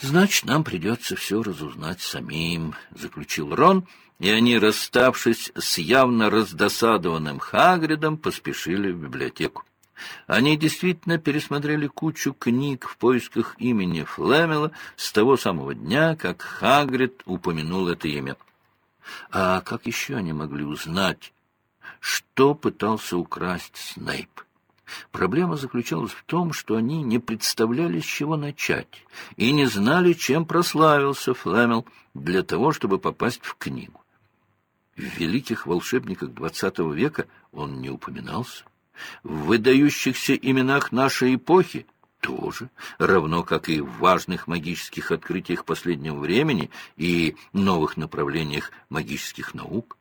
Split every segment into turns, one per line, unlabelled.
«Значит, нам придется все разузнать самим», — заключил Рон, и они, расставшись с явно раздосадованным Хагридом, поспешили в библиотеку. Они действительно пересмотрели кучу книг в поисках имени Флемела с того самого дня, как Хагрид упомянул это имя. А как еще они могли узнать, что пытался украсть Снейп? Проблема заключалась в том, что они не представляли, с чего начать, и не знали, чем прославился Флемел для того, чтобы попасть в книгу. В великих волшебниках XX века он не упоминался. В выдающихся именах нашей эпохи тоже, равно как и в важных магических открытиях последнего времени и новых направлениях магических наук.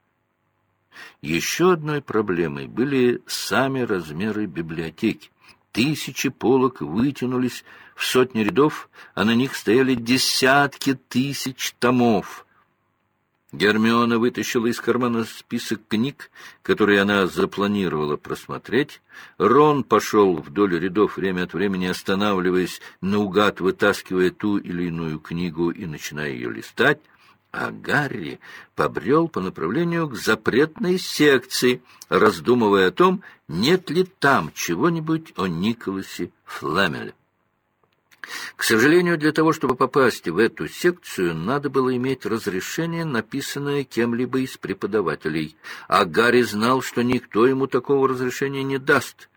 Еще одной проблемой были сами размеры библиотеки. Тысячи полок вытянулись в сотни рядов, а на них стояли десятки тысяч томов. Гермиона вытащила из кармана список книг, которые она запланировала просмотреть. Рон пошел вдоль рядов, время от времени останавливаясь, наугад вытаскивая ту или иную книгу и начиная ее листать а Гарри побрел по направлению к запретной секции, раздумывая о том, нет ли там чего-нибудь о Николасе Фламеле. К сожалению, для того, чтобы попасть в эту секцию, надо было иметь разрешение, написанное кем-либо из преподавателей, а Гарри знал, что никто ему такого разрешения не даст.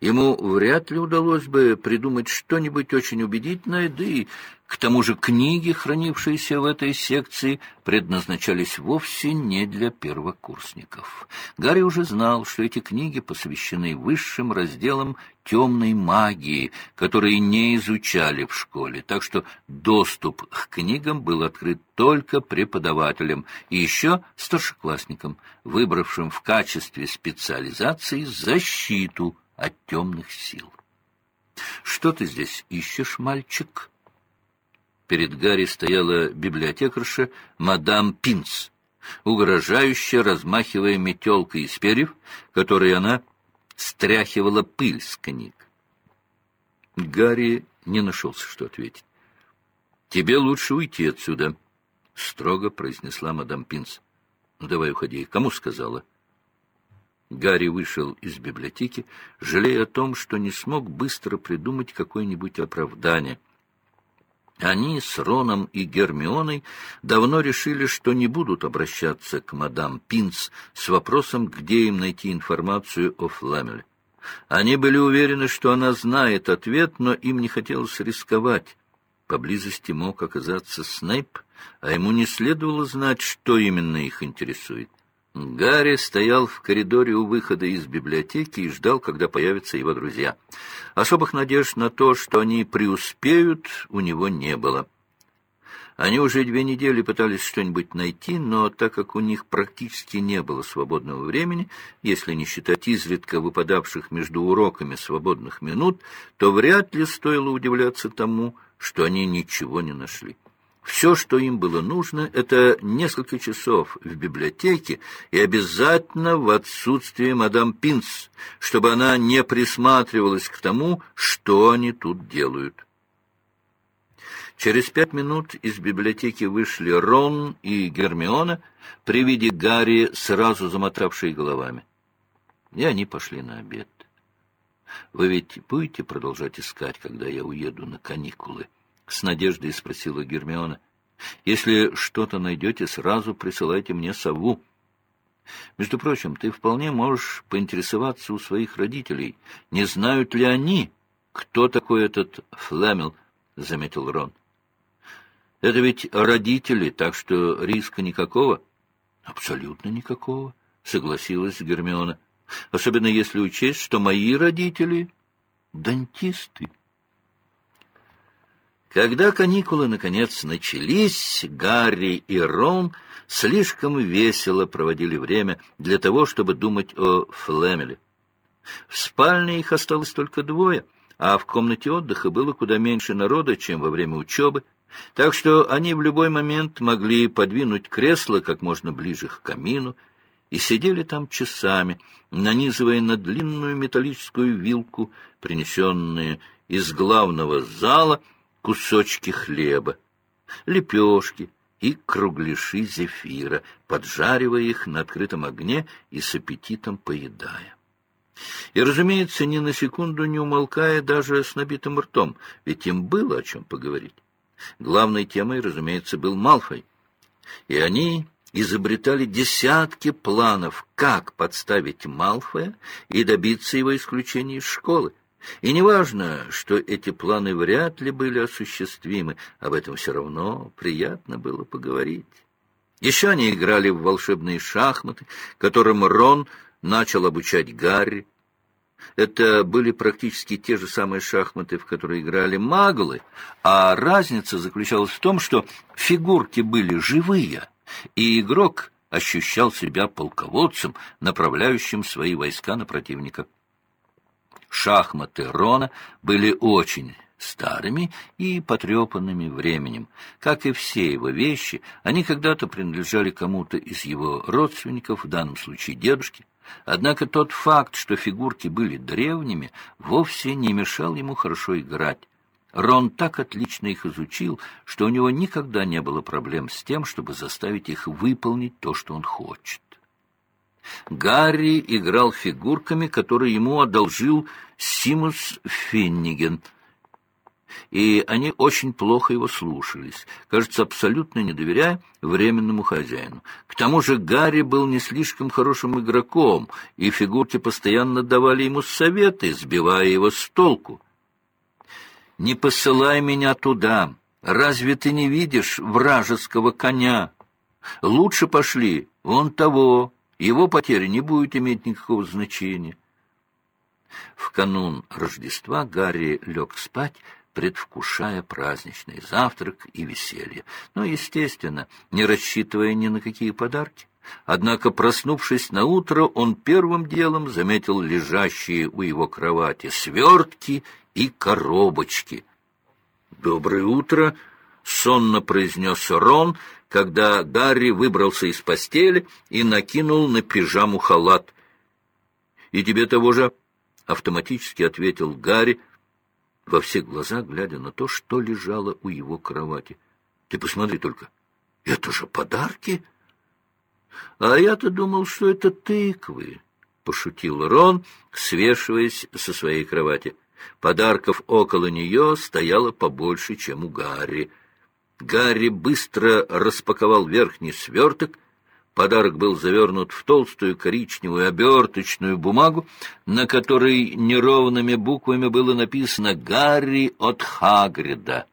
Ему вряд ли удалось бы придумать что-нибудь очень убедительное, да и к тому же книги, хранившиеся в этой секции, предназначались вовсе не для первокурсников. Гарри уже знал, что эти книги посвящены высшим разделам темной магии, которые не изучали в школе, так что доступ к книгам был открыт только преподавателям и еще старшеклассникам, выбравшим в качестве специализации защиту от темных сил. «Что ты здесь ищешь, мальчик?» Перед Гарри стояла библиотекарша мадам Пинс, угрожающе размахивая метелкой из перьев, которой она стряхивала пыль с книг. Гарри не нашелся, что ответить. «Тебе лучше уйти отсюда», — строго произнесла мадам Пинс. «Ну, давай уходи. Кому сказала?» Гарри вышел из библиотеки, жалея о том, что не смог быстро придумать какое-нибудь оправдание — они с Роном и Гермионой давно решили, что не будут обращаться к мадам Пинц с вопросом, где им найти информацию о Фламеле. Они были уверены, что она знает ответ, но им не хотелось рисковать. Поблизости мог оказаться Снейп, а ему не следовало знать, что именно их интересует. Гарри стоял в коридоре у выхода из библиотеки и ждал, когда появятся его друзья. Особых надежд на то, что они преуспеют, у него не было. Они уже две недели пытались что-нибудь найти, но так как у них практически не было свободного времени, если не считать изредка выпадавших между уроками свободных минут, то вряд ли стоило удивляться тому, что они ничего не нашли. Все, что им было нужно, это несколько часов в библиотеке и обязательно в отсутствие мадам Пинс, чтобы она не присматривалась к тому, что они тут делают. Через пять минут из библиотеки вышли Рон и Гермиона, при виде Гарри, сразу замотавшие головами. И они пошли на обед. «Вы ведь будете продолжать искать, когда я уеду на каникулы?» — с надеждой спросила Гермиона. — Если что-то найдете, сразу присылайте мне сову. Между прочим, ты вполне можешь поинтересоваться у своих родителей, не знают ли они, кто такой этот Флемел, — заметил Рон. — Это ведь родители, так что риска никакого? — Абсолютно никакого, — согласилась Гермиона. — Особенно если учесть, что мои родители — дантисты. Когда каникулы, наконец, начались, Гарри и Рон слишком весело проводили время для того, чтобы думать о Флемеле. В спальне их осталось только двое, а в комнате отдыха было куда меньше народа, чем во время учебы, так что они в любой момент могли подвинуть кресло как можно ближе к камину и сидели там часами, нанизывая на длинную металлическую вилку, принесенные из главного зала, кусочки хлеба, лепешки и кругляши зефира, поджаривая их на открытом огне и с аппетитом поедая. И, разумеется, ни на секунду не умолкая даже с набитым ртом, ведь им было о чем поговорить. Главной темой, разумеется, был Малфой. И они изобретали десятки планов, как подставить Малфоя и добиться его исключения из школы. И неважно, что эти планы вряд ли были осуществимы, об этом все равно приятно было поговорить. Еще они играли в волшебные шахматы, которым Рон начал обучать Гарри. Это были практически те же самые шахматы, в которые играли маглы, а разница заключалась в том, что фигурки были живые, и игрок ощущал себя полководцем, направляющим свои войска на противника. Шахматы Рона были очень старыми и потрепанными временем. Как и все его вещи, они когда-то принадлежали кому-то из его родственников, в данном случае дедушке. Однако тот факт, что фигурки были древними, вовсе не мешал ему хорошо играть. Рон так отлично их изучил, что у него никогда не было проблем с тем, чтобы заставить их выполнить то, что он хочет. Гарри играл фигурками, которые ему одолжил Симус Финниген — и они очень плохо его слушались, кажется, абсолютно не доверяя временному хозяину. К тому же Гарри был не слишком хорошим игроком, и фигурки постоянно давали ему советы, сбивая его с толку. «Не посылай меня туда! Разве ты не видишь вражеского коня? Лучше пошли, вон того, его потеря не будет иметь никакого значения». В канун Рождества Гарри лег спать, предвкушая праздничный завтрак и веселье, но, естественно, не рассчитывая ни на какие подарки. Однако, проснувшись на утро, он первым делом заметил лежащие у его кровати свертки и коробочки. «Доброе утро!» — сонно произнес Рон, когда Гарри выбрался из постели и накинул на пижаму халат. «И тебе того же?» — автоматически ответил Гарри, во все глаза, глядя на то, что лежало у его кровати. Ты посмотри только, это же подарки! А я-то думал, что это тыквы, — пошутил Рон, свешиваясь со своей кровати. Подарков около нее стояло побольше, чем у Гарри. Гарри быстро распаковал верхний сверток — Подарок был завернут в толстую коричневую оберточную бумагу, на которой неровными буквами было написано «Гарри от Хагрида».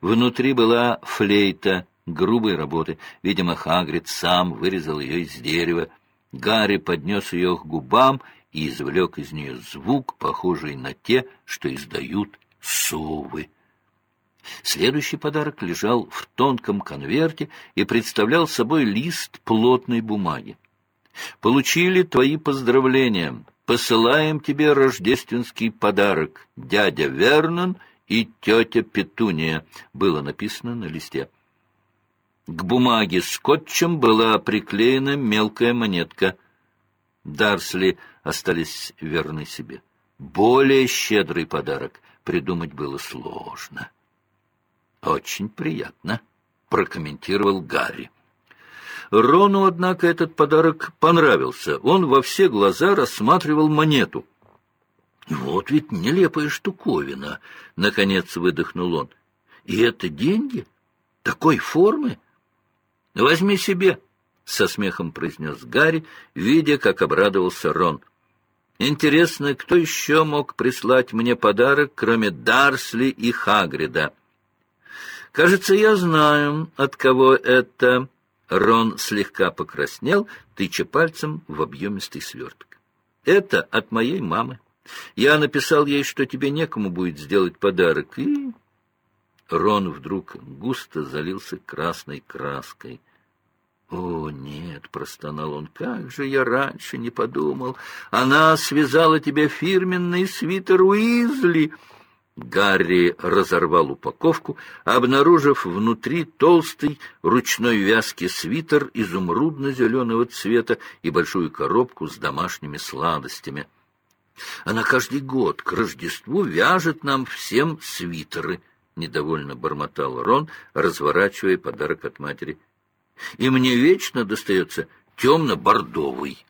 Внутри была флейта грубой работы. Видимо, Хагрид сам вырезал ее из дерева. Гарри поднес ее к губам и извлек из нее звук, похожий на те, что издают совы. Следующий подарок лежал в тонком конверте и представлял собой лист плотной бумаги. «Получили твои поздравления. Посылаем тебе рождественский подарок. Дядя Вернон и тетя Петуния», — было написано на листе. К бумаге скотчем была приклеена мелкая монетка. Дарсли остались верны себе. Более щедрый подарок придумать было сложно. «Очень приятно», — прокомментировал Гарри. Рону, однако, этот подарок понравился. Он во все глаза рассматривал монету. «Вот ведь нелепая штуковина!» — наконец выдохнул он. «И это деньги? Такой формы?» «Возьми себе!» — со смехом произнес Гарри, видя, как обрадовался Рон. «Интересно, кто еще мог прислать мне подарок, кроме Дарсли и Хагрида?» «Кажется, я знаю, от кого это...» Рон слегка покраснел, тыча пальцем в объемистый сверток. «Это от моей мамы. Я написал ей, что тебе некому будет сделать подарок, и...» Рон вдруг густо залился красной краской. «О, нет!» — простонал он. «Как же я раньше не подумал! Она связала тебе фирменный свитер Уизли!» Гарри разорвал упаковку, обнаружив внутри толстый ручной вязки свитер изумрудно-зеленого цвета и большую коробку с домашними сладостями. Она каждый год к Рождеству вяжет нам всем свитеры, — недовольно бормотал Рон, разворачивая подарок от матери. — И мне вечно достается темно-бордовый.